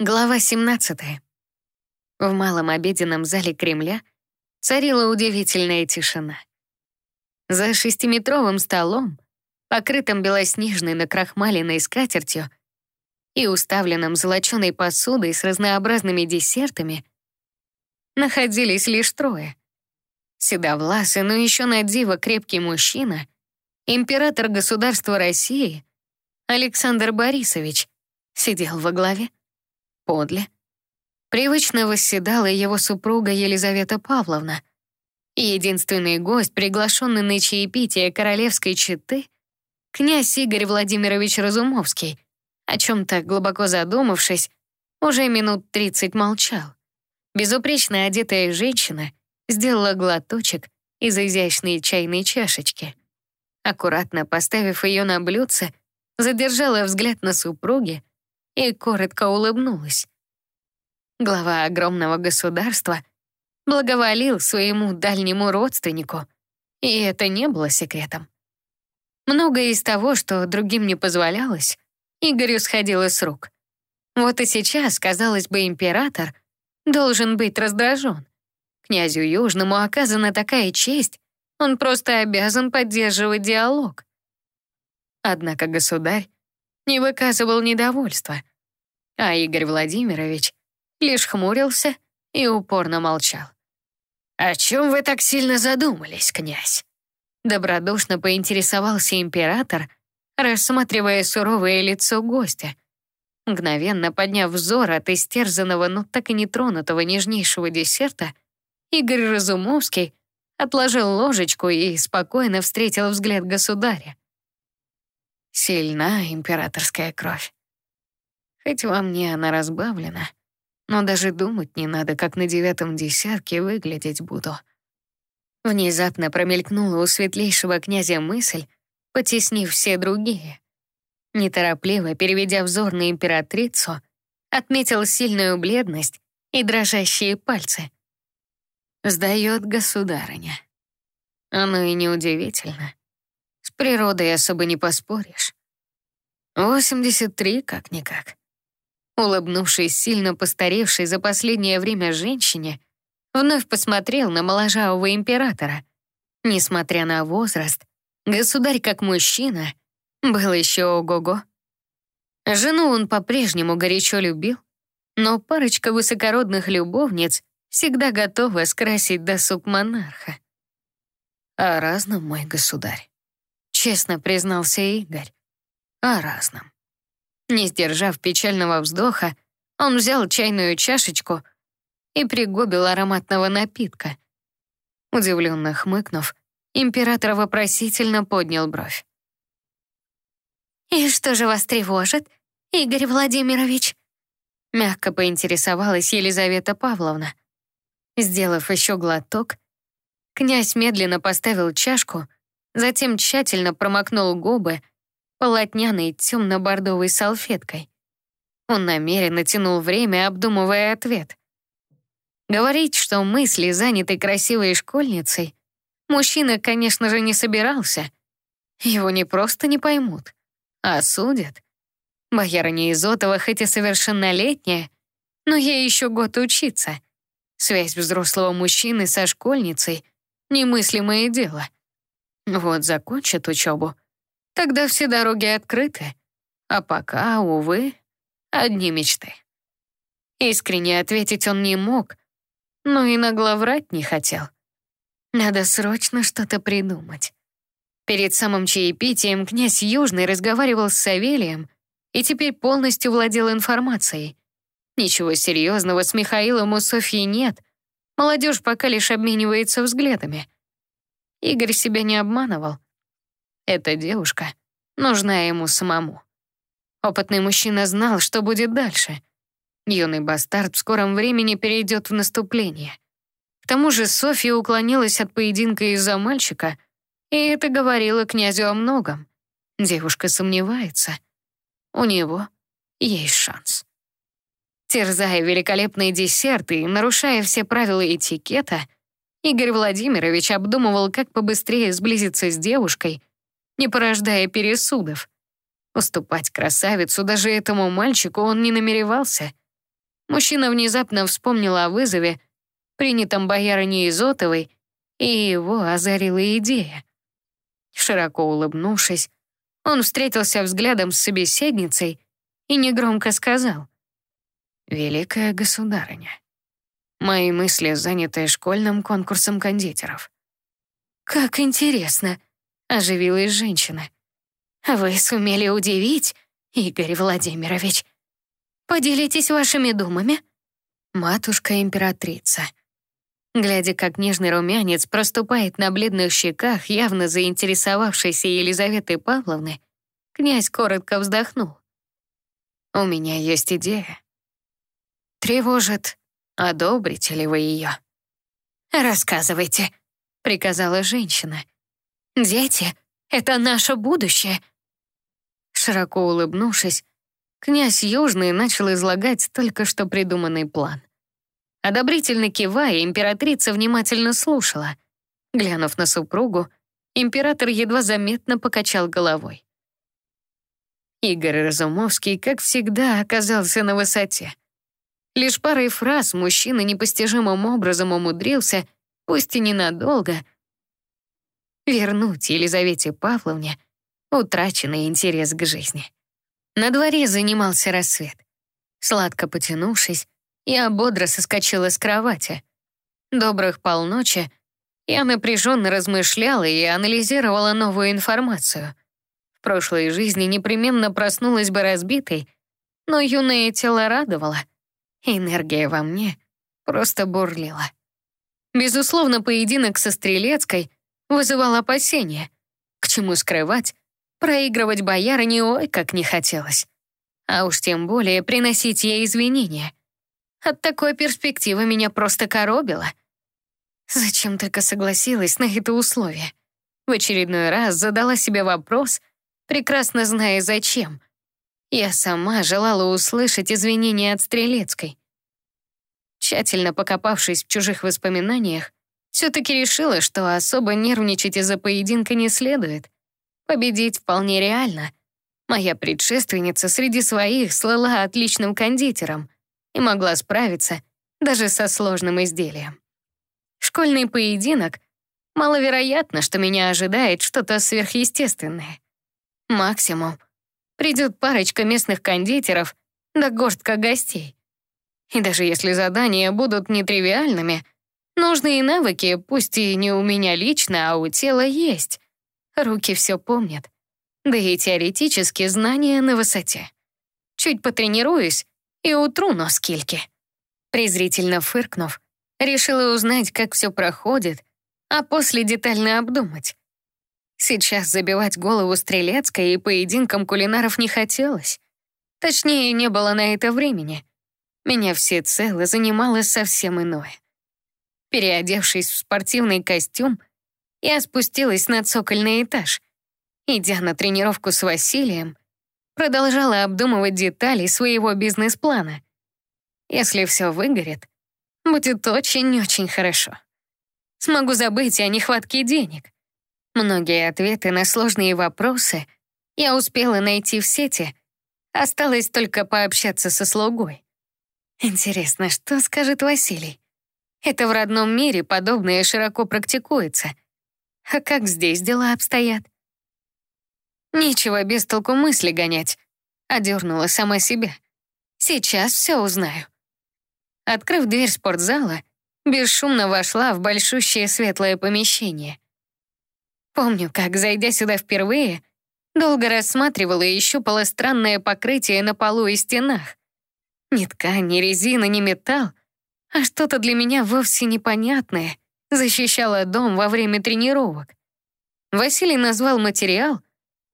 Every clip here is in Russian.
Глава 17. В малом обеденном зале Кремля царила удивительная тишина. За шестиметровым столом, покрытым белоснежной накрахмаленной скатертью и уставленным золоченой посудой с разнообразными десертами, находились лишь трое. Седовласый, но еще на диво крепкий мужчина, император государства России Александр Борисович, сидел во главе подле. Привычно восседала его супруга Елизавета Павловна. Единственный гость, приглашенный на чаепитие королевской четы, князь Игорь Владимирович Разумовский, о чем-то глубоко задумавшись, уже минут тридцать молчал. Безупречно одетая женщина сделала глоточек из изящной чайной чашечки. Аккуратно поставив ее на блюдце, задержала взгляд на супруге, и коротко улыбнулась. Глава огромного государства благоволил своему дальнему родственнику, и это не было секретом. Многое из того, что другим не позволялось, Игорю сходило с рук. Вот и сейчас, казалось бы, император должен быть раздражен. Князю Южному оказана такая честь, он просто обязан поддерживать диалог. Однако государь не выказывал недовольства, а Игорь Владимирович лишь хмурился и упорно молчал. «О чем вы так сильно задумались, князь?» Добродушно поинтересовался император, рассматривая суровое лицо гостя. Мгновенно подняв взор от истерзанного, но так и не тронутого нежнейшего десерта, Игорь Разумовский отложил ложечку и спокойно встретил взгляд государя. Сильна императорская кровь. Хоть во мне она разбавлена, но даже думать не надо, как на девятом десятке выглядеть буду. Внезапно промелькнула у светлейшего князя мысль, потеснив все другие. Неторопливо переведя взор на императрицу, отметил сильную бледность и дрожащие пальцы. Сдает государыня. Оно и неудивительно. Природой особо не поспоришь. 83 как-никак. Улыбнувшись сильно постаревшей за последнее время женщине, вновь посмотрел на моложавого императора. Несмотря на возраст, государь как мужчина был еще ого-го. Жену он по-прежнему горячо любил, но парочка высокородных любовниц всегда готова скрасить досуг монарха. «О разном, мой государь», — честно признался Игорь. «О разном». Не сдержав печального вздоха, он взял чайную чашечку и пригубил ароматного напитка. Удивленно хмыкнув, император вопросительно поднял бровь. «И что же вас тревожит, Игорь Владимирович?» Мягко поинтересовалась Елизавета Павловна. Сделав еще глоток, князь медленно поставил чашку, затем тщательно промокнул губы полотняной темно-бордовой салфеткой. Он намеренно тянул время, обдумывая ответ. Говорить, что мысли заняты красивой школьницей, мужчина, конечно же, не собирался. Его не просто не поймут, а осудят. Боярыня Изотова хоть и совершеннолетняя, но ей еще год учиться. Связь взрослого мужчины со школьницей — немыслимое дело. Вот закончит учебу — Тогда все дороги открыты. А пока, увы, одни мечты. Искренне ответить он не мог, но и нагло врать не хотел. Надо срочно что-то придумать. Перед самым чаепитием князь Южный разговаривал с Савелием и теперь полностью владел информацией. Ничего серьезного с Михаилом у Софьи нет. Молодежь пока лишь обменивается взглядами. Игорь себя не обманывал. Эта девушка нужна ему самому. Опытный мужчина знал, что будет дальше. Юный бастард в скором времени перейдет в наступление. К тому же Софья уклонилась от поединка из-за мальчика, и это говорило князю о многом. Девушка сомневается. У него есть шанс. Терзая великолепные десерты и нарушая все правила этикета, Игорь Владимирович обдумывал, как побыстрее сблизиться с девушкой не порождая пересудов. Уступать красавицу даже этому мальчику он не намеревался. Мужчина внезапно вспомнил о вызове, принятом боярыней Изотовой, и его озарила идея. Широко улыбнувшись, он встретился взглядом с собеседницей и негромко сказал. «Великая государыня, мои мысли заняты школьным конкурсом кондитеров». «Как интересно», — оживилась женщина. «Вы сумели удивить, Игорь Владимирович. Поделитесь вашими думами». «Матушка-императрица», Глядя, как нежный румянец проступает на бледных щеках явно заинтересовавшейся Елизаветы Павловны, князь коротко вздохнул. «У меня есть идея. Тревожит, одобрите ли вы ее?» «Рассказывайте», — приказала женщина. «Дети — это наше будущее». Широко улыбнувшись, князь Южный начал излагать только что придуманный план. Одобрительно кивая, императрица внимательно слушала. Глянув на супругу, император едва заметно покачал головой. Игорь Разумовский, как всегда, оказался на высоте. Лишь парой фраз мужчина непостижимым образом умудрился, пусть и ненадолго, вернуть Елизавете Павловне утраченный интерес к жизни. На дворе занимался рассвет. Сладко потянувшись, я бодро соскочила с кровати. Добрых полночи я напряженно размышляла и анализировала новую информацию. В прошлой жизни непременно проснулась бы разбитой, но юное тело радовало. Энергия во мне просто бурлила. Безусловно, поединок со Стрелецкой вызывал опасения. К чему скрывать, проигрывать боярыне ой как не хотелось. А уж тем более приносить ей извинения. От такой перспективы меня просто коробило. Зачем только согласилась на это условие? В очередной раз задала себе вопрос, прекрасно зная зачем. Я сама желала услышать извинения от Стрелецкой. Тщательно покопавшись в чужих воспоминаниях, все-таки решила, что особо нервничать из-за поединка не следует. Победить вполне реально. Моя предшественница среди своих слыла отличным кондитером — и могла справиться даже со сложным изделием. Школьный поединок — маловероятно, что меня ожидает что-то сверхъестественное. Максимум — придет парочка местных кондитеров да горстка гостей. И даже если задания будут нетривиальными, нужные навыки, пусть и не у меня лично, а у тела есть. Руки все помнят. Да и теоретически знания на высоте. Чуть потренируюсь, и утру нос кильки. Презрительно фыркнув, решила узнать, как все проходит, а после детально обдумать. Сейчас забивать голову Стрелецкой и поединкам кулинаров не хотелось. Точнее, не было на это времени. Меня всецело занимало совсем иное. Переодевшись в спортивный костюм, я спустилась на цокольный этаж. Идя на тренировку с Василием, продолжала обдумывать детали своего бизнес-плана. Если все выгорит, будет очень-очень хорошо. Смогу забыть о нехватке денег. Многие ответы на сложные вопросы я успела найти в сети. Осталось только пообщаться со слугой. Интересно, что скажет Василий? Это в родном мире подобное широко практикуется. А как здесь дела обстоят? Нечего без толку мысли гонять. Одернула сама себя. Сейчас все узнаю. Открыв дверь спортзала, бесшумно вошла в большущее светлое помещение. Помню, как, зайдя сюда впервые, долго рассматривала и щупала странное покрытие на полу и стенах. Ни ткань, ни резина, ни металл, а что-то для меня вовсе непонятное защищало дом во время тренировок. Василий назвал материал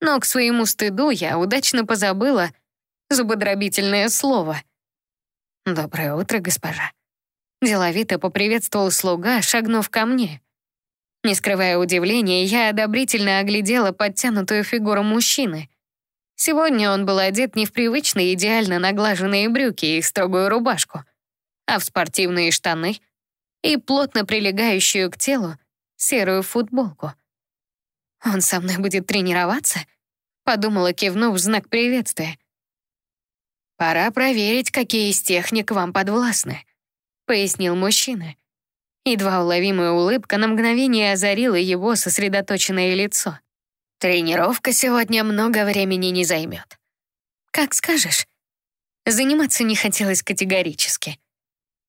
но к своему стыду я удачно позабыла зубодробительное слово. «Доброе утро, госпожа». Деловито поприветствовал слуга, шагнув ко мне. Не скрывая удивления, я одобрительно оглядела подтянутую фигуру мужчины. Сегодня он был одет не в привычные идеально наглаженные брюки и строгую рубашку, а в спортивные штаны и плотно прилегающую к телу серую футболку. Он со мной будет тренироваться? Подумала, кивнув в знак приветствия. «Пора проверить, какие из техник вам подвластны», — пояснил мужчина. Едва уловимая улыбка на мгновение озарила его сосредоточенное лицо. «Тренировка сегодня много времени не займет». «Как скажешь». Заниматься не хотелось категорически.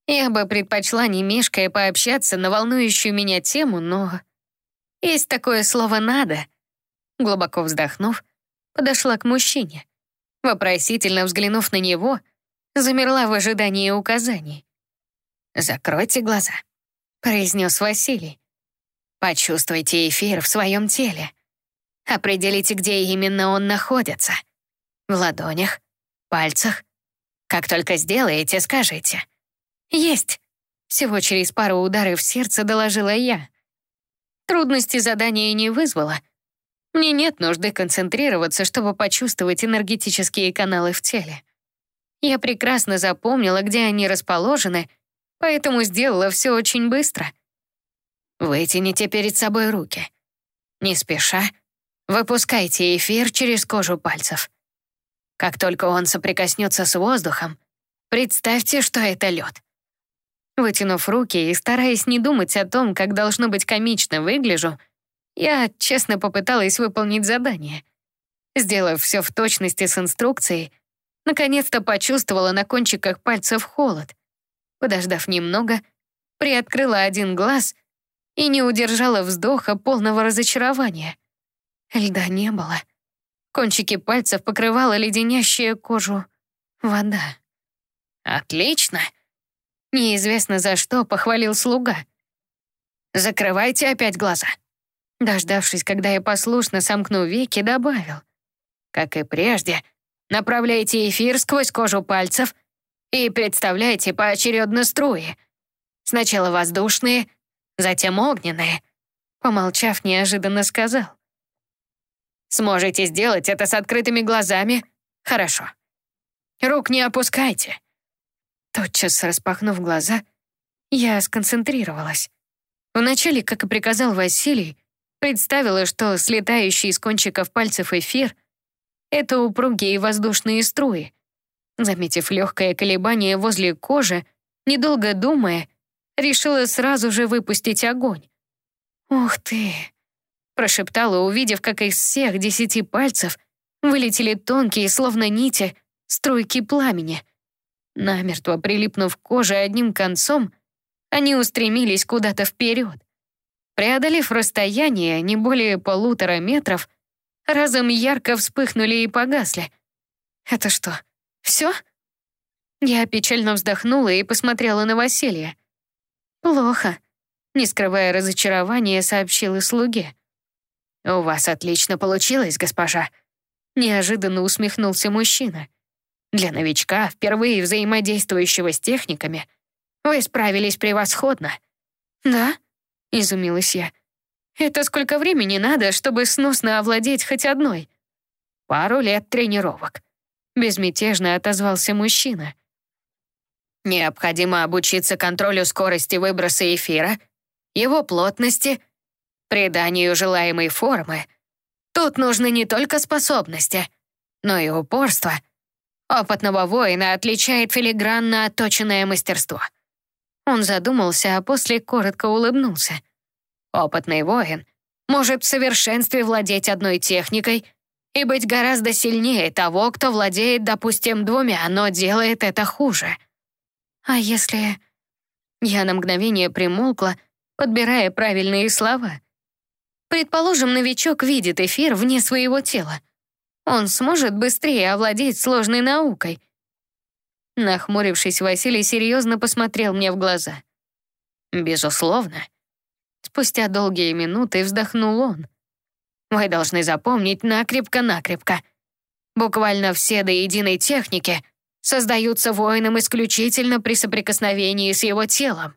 Я бы предпочла не мешкая пообщаться на волнующую меня тему, но... Есть такое слово «надо». Глубоко вздохнув, подошла к мужчине. Вопросительно взглянув на него, замерла в ожидании указаний. «Закройте глаза», — произнес Василий. «Почувствуйте эфир в своем теле. Определите, где именно он находится. В ладонях, пальцах. Как только сделаете, скажите. «Есть!» Всего через пару ударов сердца доложила я. Трудности задания не вызвало. Мне нет нужды концентрироваться, чтобы почувствовать энергетические каналы в теле. Я прекрасно запомнила, где они расположены, поэтому сделала все очень быстро. Вытяните перед собой руки. Не спеша, выпускайте эфир через кожу пальцев. Как только он соприкоснется с воздухом, представьте, что это лед. Вытянув руки и стараясь не думать о том, как должно быть комично выгляжу, я честно попыталась выполнить задание. Сделав все в точности с инструкцией, наконец-то почувствовала на кончиках пальцев холод. Подождав немного, приоткрыла один глаз и не удержала вздоха полного разочарования. Льда не было. Кончики пальцев покрывала леденящая кожу вода. «Отлично!» Неизвестно за что похвалил слуга. «Закрывайте опять глаза». Дождавшись, когда я послушно сомкну веки, добавил. Как и прежде, направляйте эфир сквозь кожу пальцев и представляйте поочередно струи. Сначала воздушные, затем огненные. Помолчав, неожиданно сказал. Сможете сделать это с открытыми глазами? Хорошо. Рук не опускайте. Тотчас распахнув глаза, я сконцентрировалась. Вначале, как и приказал Василий, представила, что слетающий из кончиков пальцев эфир — это упругие воздушные струи. Заметив легкое колебание возле кожи, недолго думая, решила сразу же выпустить огонь. «Ух ты!» — прошептала, увидев, как из всех десяти пальцев вылетели тонкие, словно нити, струйки пламени — Намертво прилипнув к коже одним концом, они устремились куда-то вперед. Преодолев расстояние не более полутора метров, разом ярко вспыхнули и погасли. «Это что, все?» Я печально вздохнула и посмотрела на Василия. «Плохо», — не скрывая разочарования, сообщила слуге. «У вас отлично получилось, госпожа», — неожиданно усмехнулся мужчина. Для новичка, впервые взаимодействующего с техниками, вы справились превосходно. Да? Изумилась я. Это сколько времени надо, чтобы сносно овладеть хоть одной? Пару лет тренировок. Безмятежно отозвался мужчина. Необходимо обучиться контролю скорости выброса эфира, его плотности, приданию желаемой формы. Тут нужны не только способности, но и упорство — Опытного воина отличает филигранно отточенное мастерство. Он задумался, а после коротко улыбнулся. Опытный воин может в совершенстве владеть одной техникой и быть гораздо сильнее того, кто владеет, допустим, двумя, но делает это хуже. А если... Я на мгновение примолкла, подбирая правильные слова. Предположим, новичок видит эфир вне своего тела. Он сможет быстрее овладеть сложной наукой. Нахмурившись, Василий серьезно посмотрел мне в глаза. Безусловно. Спустя долгие минуты вздохнул он. Вы должны запомнить накрепко-накрепко. Буквально все до единой техники создаются воином исключительно при соприкосновении с его телом.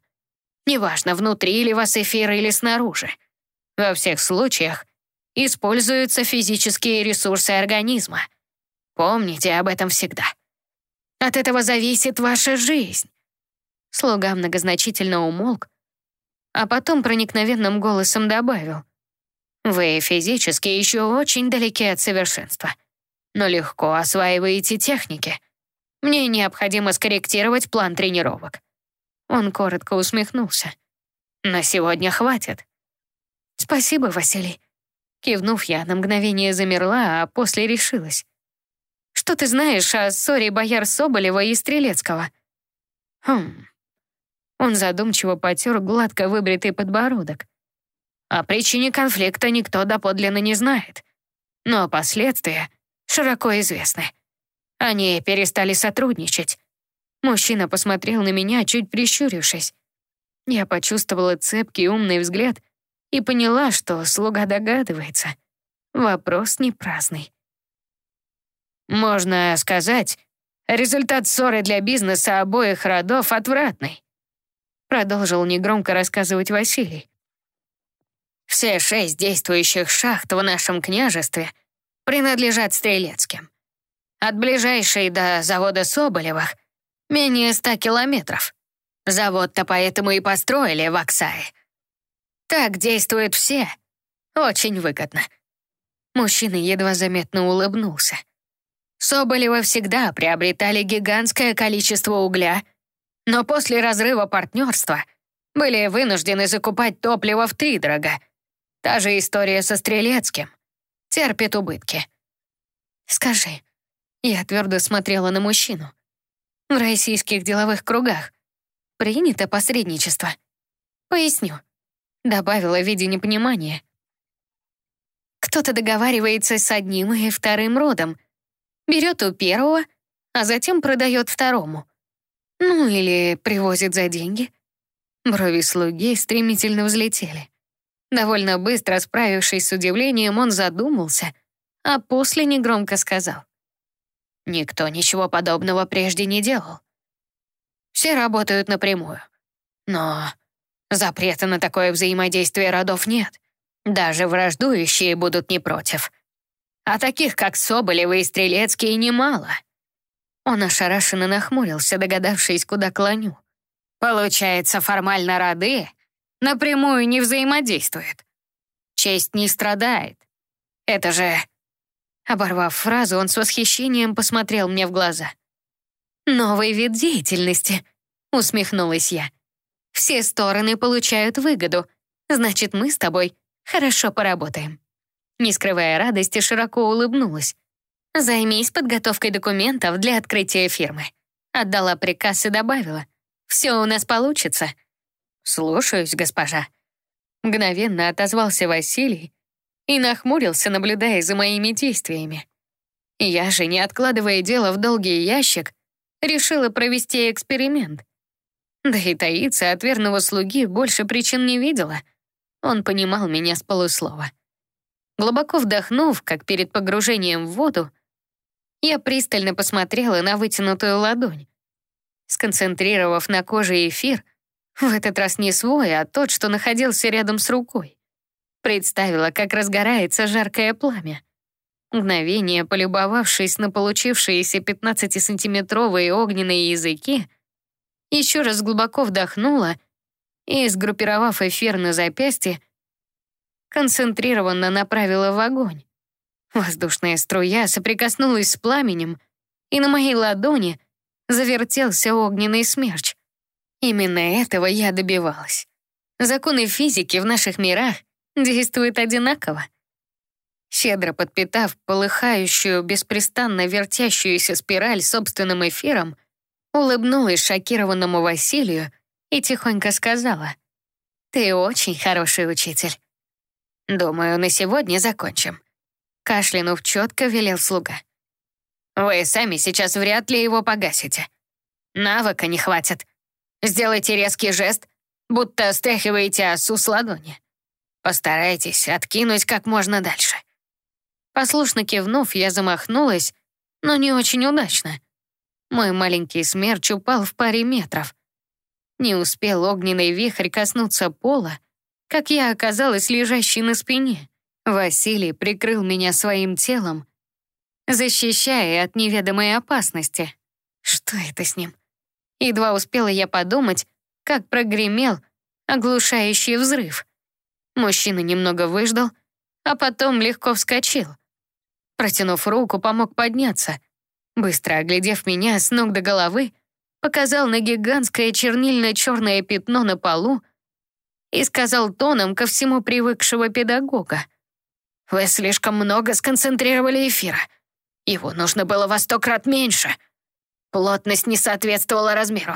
Неважно, внутри ли вас эфир или снаружи. Во всех случаях используются физические ресурсы организма. Помните об этом всегда. От этого зависит ваша жизнь. Слуга многозначительно умолк, а потом проникновенным голосом добавил. Вы физически еще очень далеки от совершенства, но легко осваиваете техники. Мне необходимо скорректировать план тренировок». Он коротко усмехнулся. «На сегодня хватит». «Спасибо, Василий». Кивнув, я на мгновение замерла, а после решилась. «Что ты знаешь о ссоре бояр Соболева и Стрелецкого?» «Хм...» Он задумчиво потер гладко выбритый подбородок. О причине конфликта никто доподлинно не знает. Но последствия широко известны. Они перестали сотрудничать. Мужчина посмотрел на меня, чуть прищурившись. Я почувствовала цепкий умный взгляд и поняла, что слуга догадывается. Вопрос не праздный. Можно сказать, результат ссоры для бизнеса обоих родов отвратный. Продолжил негромко рассказывать Василий. Все шесть действующих шахт в нашем княжестве принадлежат Стрелецким. От ближайшей до завода Соболевых менее ста километров. Завод-то поэтому и построили в Оксае. Так действуют все. Очень выгодно. Мужчина едва заметно улыбнулся. Соболева всегда приобретали гигантское количество угля, но после разрыва партнерства были вынуждены закупать топливо в втридорога. Та же история со Стрелецким. Терпит убытки. Скажи, я твердо смотрела на мужчину. В российских деловых кругах принято посредничество. Поясню. Добавила в виде непонимания. Кто-то договаривается с одним и вторым родом, берет у первого, а затем продает второму. Ну или привозит за деньги. Брови слуги стремительно взлетели. Довольно быстро справившись с удивлением, он задумался, а после негромко сказал. Никто ничего подобного прежде не делал. Все работают напрямую. Но запрета на такое взаимодействие родов нет. Даже враждующие будут не против. А таких, как Соболевы и Стрелецкие, немало. Он ошарашенно нахмурился, догадавшись, куда клоню. Получается, формально роды напрямую не взаимодействуют. Честь не страдает. Это же Оборвав фразу, он с восхищением посмотрел мне в глаза. «Новый вид деятельности», — усмехнулась я. «Все стороны получают выгоду, значит, мы с тобой хорошо поработаем». Не скрывая радости, широко улыбнулась. «Займись подготовкой документов для открытия фирмы». Отдала приказ и добавила. «Все у нас получится». «Слушаюсь, госпожа». Мгновенно отозвался Василий, и нахмурился, наблюдая за моими действиями. Я же, не откладывая дело в долгий ящик, решила провести эксперимент. Да и таиться от верного слуги больше причин не видела. Он понимал меня с полуслова. Глубоко вдохнув, как перед погружением в воду, я пристально посмотрела на вытянутую ладонь. Сконцентрировав на коже эфир, в этот раз не свой, а тот, что находился рядом с рукой. Представила, как разгорается жаркое пламя. Мгновение, полюбовавшись на получившиеся 15-сантиметровые огненные языки, еще раз глубоко вдохнула и, сгруппировав эфир на запястье, концентрированно направила в огонь. Воздушная струя соприкоснулась с пламенем, и на моей ладони завертелся огненный смерч. Именно этого я добивалась. Законы физики в наших мирах действует одинаково. Щедро подпитав полыхающую, беспрестанно вертящуюся спираль собственным эфиром, улыбнулась шокированному Василию и тихонько сказала, «Ты очень хороший учитель. Думаю, на сегодня закончим». Кашлянув четко велел слуга. «Вы сами сейчас вряд ли его погасите. Навыка не хватит. Сделайте резкий жест, будто стряхиваете осу с ладони. Постарайтесь откинуть как можно дальше». Послушно кивнув, я замахнулась, но не очень удачно. Мой маленький смерч упал в паре метров. Не успел огненный вихрь коснуться пола, как я оказалась лежащей на спине. Василий прикрыл меня своим телом, защищая от неведомой опасности. Что это с ним? Едва успела я подумать, как прогремел оглушающий взрыв. Мужчина немного выждал, а потом легко вскочил. Протянув руку, помог подняться. Быстро оглядев меня с ног до головы, показал на гигантское чернильно-черное пятно на полу и сказал тоном ко всему привыкшего педагога. «Вы слишком много сконцентрировали эфира. Его нужно было во сто крат меньше. Плотность не соответствовала размеру.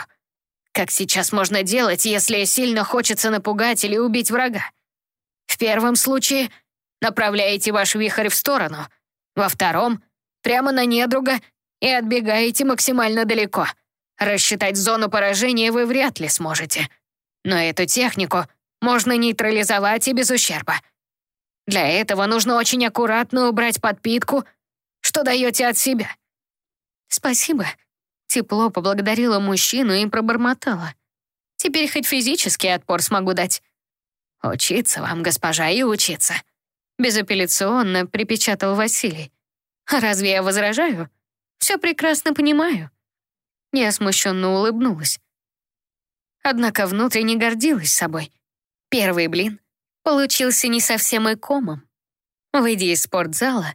Как сейчас можно делать, если сильно хочется напугать или убить врага? В первом случае направляете ваш вихрь в сторону, во втором — прямо на недруга и отбегаете максимально далеко. Рассчитать зону поражения вы вряд ли сможете. Но эту технику можно нейтрализовать и без ущерба. Для этого нужно очень аккуратно убрать подпитку, что даете от себя. Спасибо. Тепло поблагодарила мужчину и пробормотала. Теперь хоть физический отпор смогу дать. Учиться вам, госпожа, и учиться. Безапелляционно припечатал Василий. А разве я возражаю? Все прекрасно понимаю. Я смущенно улыбнулась. Однако внутренне гордилась собой. Первый блин получился не совсем и комом. Выйдя из спортзала,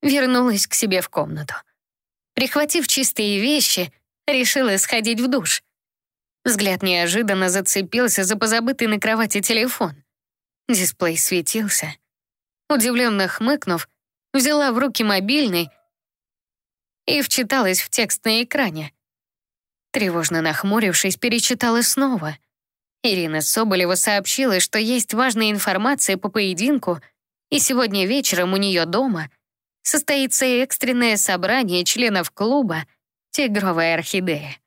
вернулась к себе в комнату. Прихватив чистые вещи, решила сходить в душ. Взгляд неожиданно зацепился за позабытый на кровати телефон. Дисплей светился. Удивленно хмыкнув, взяла в руки мобильный и вчиталась в текст на экране. Тревожно нахмурившись, перечитала снова. Ирина Соболева сообщила, что есть важная информация по поединку, и сегодня вечером у нее дома состоится экстренное собрание членов клуба «Тигровая орхидея».